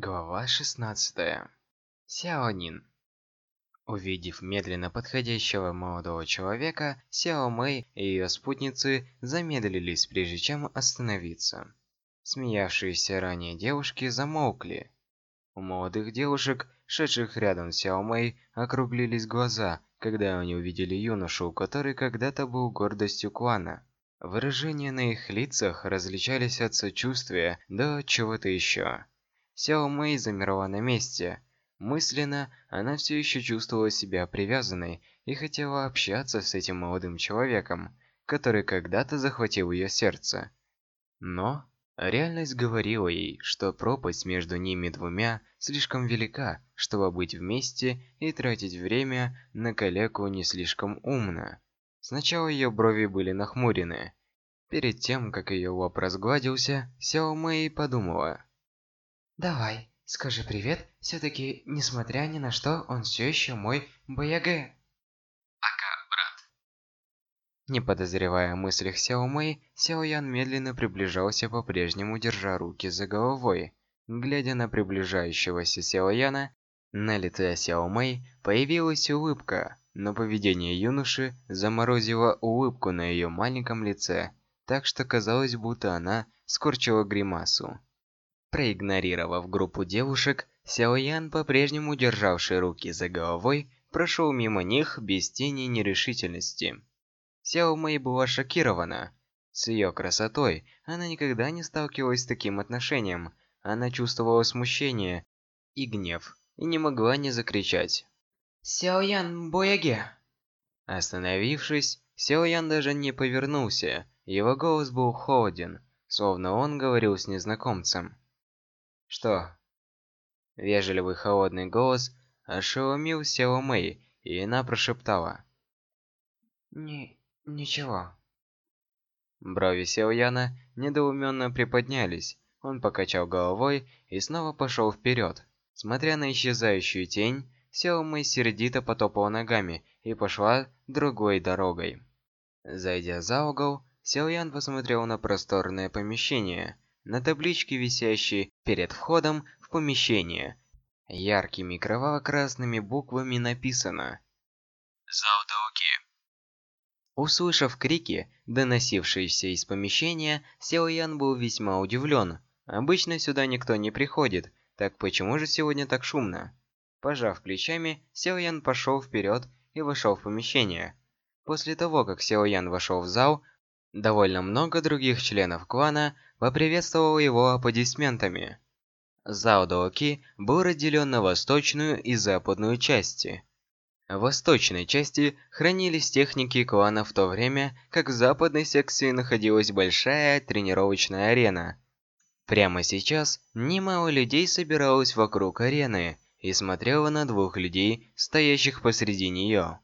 Глава 16. Сяонин. Увидев медленно подходящего молодого человека, Сяо Мэй и ее спутницы замедлились, прежде чем остановиться. Смеявшиеся ранее девушки замолкли. У молодых девушек, шедших рядом с Сяо Мэй, округлились глаза, когда они увидели юношу, который когда-то был гордостью клана. Выражения на их лицах различались от сочувствия до чего-то еще. Сяо Мэй замерла на месте. Мысленно она все еще чувствовала себя привязанной и хотела общаться с этим молодым человеком, который когда-то захватил ее сердце. Но реальность говорила ей, что пропасть между ними двумя слишком велика, чтобы быть вместе и тратить время на коллегу не слишком умно. Сначала ее брови были нахмурены. Перед тем, как ее лоб разгладился, Сяо Мэй подумала – Давай, скажи привет, все-таки, несмотря ни на что, он все еще мой Баягэ. Ага, брат. Не подозревая о мыслях Сяо Мэй, Сяо Ян медленно приближался по-прежнему, держа руки за головой. Глядя на приближающегося Сяо Яна, на лице Сяо Мэй появилась улыбка, но поведение юноши заморозило улыбку на ее маленьком лице, так что казалось, будто она скорчила гримасу. Проигнорировав группу девушек, Сяо Ян, по-прежнему державший руки за головой, прошел мимо них без тени нерешительности. Сяо Мэй была шокирована. С ее красотой она никогда не сталкивалась с таким отношением. Она чувствовала смущение и гнев, и не могла не закричать. «Сяо Ян Бояге!» Остановившись, Сяо Ян даже не повернулся. Его голос был холоден, словно он говорил с незнакомцем. «Что?» Вежливый холодный голос ошеломил Сяо Мэй, и она прошептала. «Ни... ничего». Брови Сяо Яна недоуменно приподнялись. Он покачал головой и снова пошел вперед. Смотря на исчезающую тень, Сяо Мэй сердито потопала ногами и пошла другой дорогой. Зайдя за угол, Сяо Ян посмотрел на просторное помещение – на табличке, висящей перед входом в помещение, яркими кроваво-красными буквами написано «Зал Дауки». Услышав крики, доносившиеся из помещения, Сяо Ян был весьма удивлен. Обычно сюда никто не приходит, так почему же сегодня так шумно? Пожав плечами, Сяо Ян пошел вперед и вошел в помещение. После того, как Сяо Ян вошел в зал, довольно много других членов клана поприветствовал его аплодисментами. Зао Доки был разделен на восточную и западную части. В восточной части хранились техники клана в то время, как в западной секции находилась большая тренировочная арена. Прямо сейчас немало людей собиралось вокруг арены и смотрело на двух людей, стоящих посреди нее.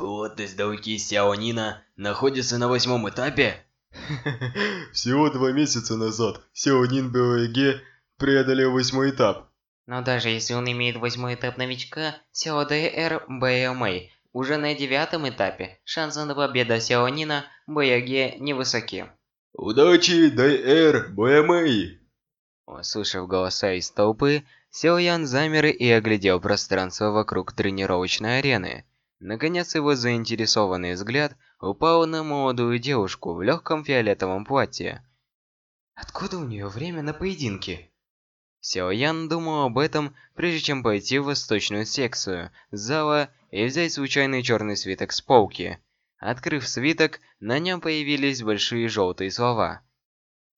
Плотность Дауки Сяонина находится на восьмом этапе? Всего два месяца назад Сяо Нин Бэйге преодолел восьмой этап. Но даже если он имеет восьмой этап новичка, Сяо Дэр Бэймэй уже на девятом этапе, шансы на победу Сяо Нина Бэйге невысоки. Удачи, Дэр Бэймэй! Услышав голоса из толпы, Сяо Ян замер и оглядел пространство вокруг тренировочной арены. Наконец его заинтересованный взгляд упал на молодую девушку в легком фиолетовом платье. Откуда у нее время на поединки? Сяо Ян думал об этом, прежде чем пойти в восточную секцию зала и взять случайный черный свиток с полки. Открыв свиток, на нем появились большие желтые слова.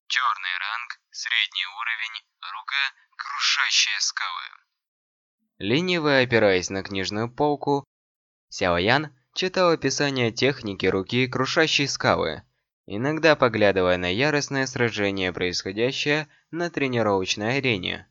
Черный ранг, средний уровень, рука, крушащая скалы. Лениво опираясь на книжную полку, Сяо Ян читал описание техники руки, крушащей скалы, иногда поглядывая на яростное сражение, происходящее на тренировочной арене.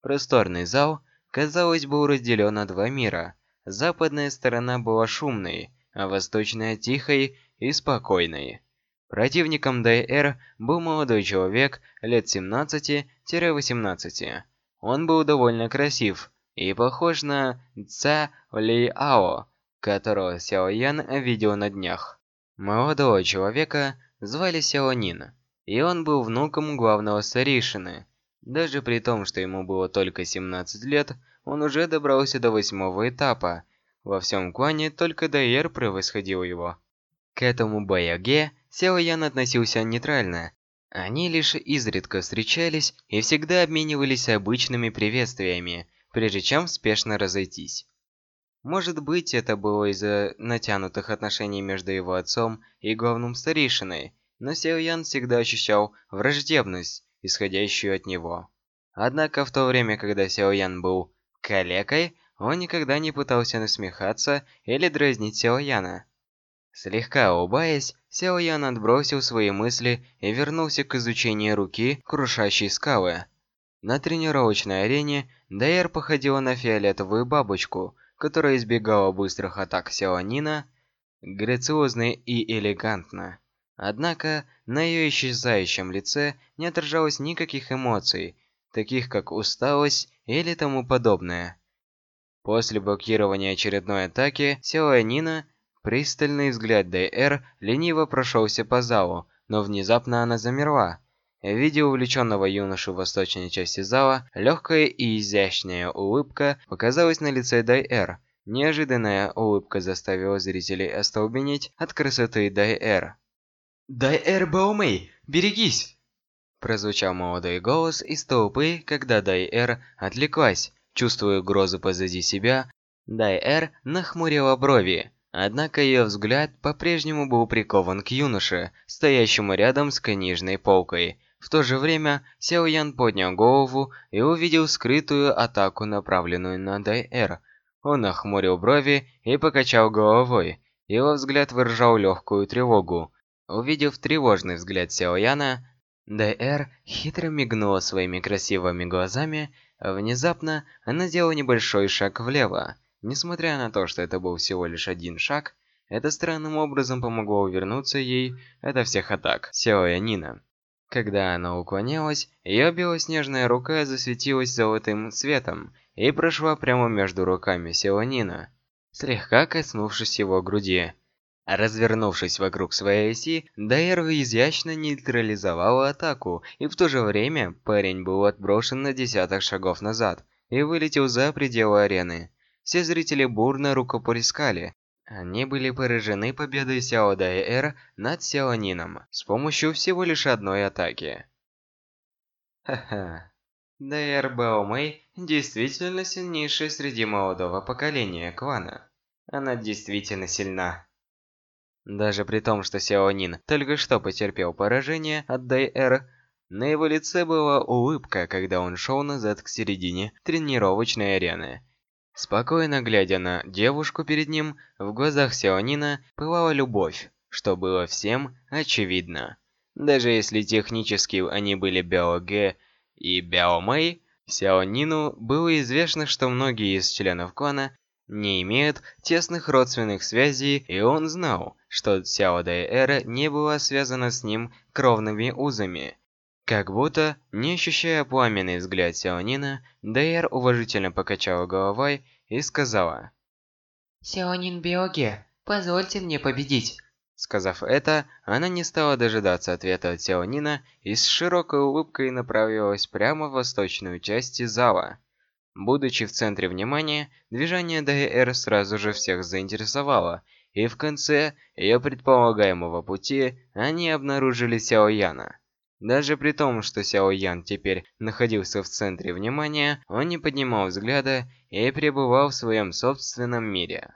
Просторный зал, казалось, был разделен на два мира. Западная сторона была шумной, а восточная – тихой и спокойной. Противником Д.Р. был молодой человек лет 17-18. Он был довольно красив и похож на Ца Ли Ао, которого Сяо Ян видел на днях. Молодого человека звали Сяо Нин, и он был внуком главного старейшины. Даже при том, что ему было только 17 лет, он уже добрался до восьмого этапа. Во всем клане только Дайер превосходил его. К этому Баяге Сяо Ян относился нейтрально. Они лишь изредка встречались и всегда обменивались обычными приветствиями, прежде чем спешно разойтись. Может быть, это было из-за натянутых отношений между его отцом и главным старейшиной, но Сяо Ян всегда ощущал враждебность, исходящую от него. Однако в то время, когда Сяо Ян был калекой, он никогда не пытался насмехаться или дразнить Сяо Яна. Слегка улыбаясь, Сяо Ян отбросил свои мысли и вернулся к изучению руки, крушащей скалы. На тренировочной арене Дайер походила на фиолетовую бабочку, которая избегала быстрых атак Сяонина, грациозно и элегантно. Однако на ее исчезающем лице не отражалось никаких эмоций, таких как усталость или тому подобное. После блокирования очередной атаки Сяонина, пристальный взгляд ДР лениво прошелся по залу, но внезапно она замерла. Видя увлеченного юношу в восточной части зала, легкая и изящная улыбка показалась на лице Дайэр. Неожиданная улыбка заставила зрителей остолбенеть от красоты Дайэр. Дайэр Баомэй, берегись! Прозвучал молодой голос из толпы, когда Дайэр отвлеклась. Чувствуя угрозу позади себя, Дайэр нахмурила брови. Однако ее взгляд по-прежнему был прикован к юноше, стоящему рядом с книжной полкой. В то же время Сяо Ян поднял голову и увидел скрытую атаку, направленную на Дайэр. Он охмурил брови и покачал головой. Его взгляд выражал легкую тревогу. Увидев тревожный взгляд Сяо Яна, Дайэр хитро мигнула своими красивыми глазами. Внезапно она сделала небольшой шаг влево. Несмотря на то, что это был всего лишь один шаг, это странным образом помогло увернуться ей от всех атак Сяо Янина. Когда она уклонялась, ее белоснежная рука засветилась золотым светом и прошла прямо между руками Селанина, слегка коснувшись его груди. Развернувшись вокруг своей оси, Дайер изящно нейтрализовала атаку, и в то же время парень был отброшен на десяток шагов назад и вылетел за пределы арены. Все зрители бурно рукоплескали, они были поражены победой Сяо Дайэр над Сяонином с помощью всего лишь одной атаки. Ха-ха. Дайэр Баомэй действительно сильнейшая среди молодого поколения клана. Она действительно сильна. Даже при том, что Сяонин только что потерпел поражение от Дайэр, на его лице была улыбка, когда он шел назад к середине тренировочной арены. Спокойно глядя на девушку перед ним, в глазах Сяонина пылала любовь, что было всем очевидно. Даже если технически они были Бяо Гэ и Бяо Мэй, Сяонину было известно, что многие из членов клана не имеют тесных родственных связей, и он знал, что Сяо Дайэра не была связана с ним кровными узами. Как будто, не ощущая пламенный взгляд Сяонина, Дайер уважительно покачала головой и сказала. «Сяонин Биоге, позвольте мне победить». Сказав это, она не стала дожидаться ответа от Сяонина и с широкой улыбкой направилась прямо в восточную часть зала. Будучи в центре внимания, движение Дайэр сразу же всех заинтересовало, и в конце ее предполагаемого пути они обнаружили Сяо Яна. Даже при том, что Сяо Ян теперь находился в центре внимания, он не поднимал взгляда и пребывал в своем собственном мире.